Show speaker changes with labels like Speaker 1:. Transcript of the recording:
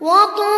Speaker 1: وطعام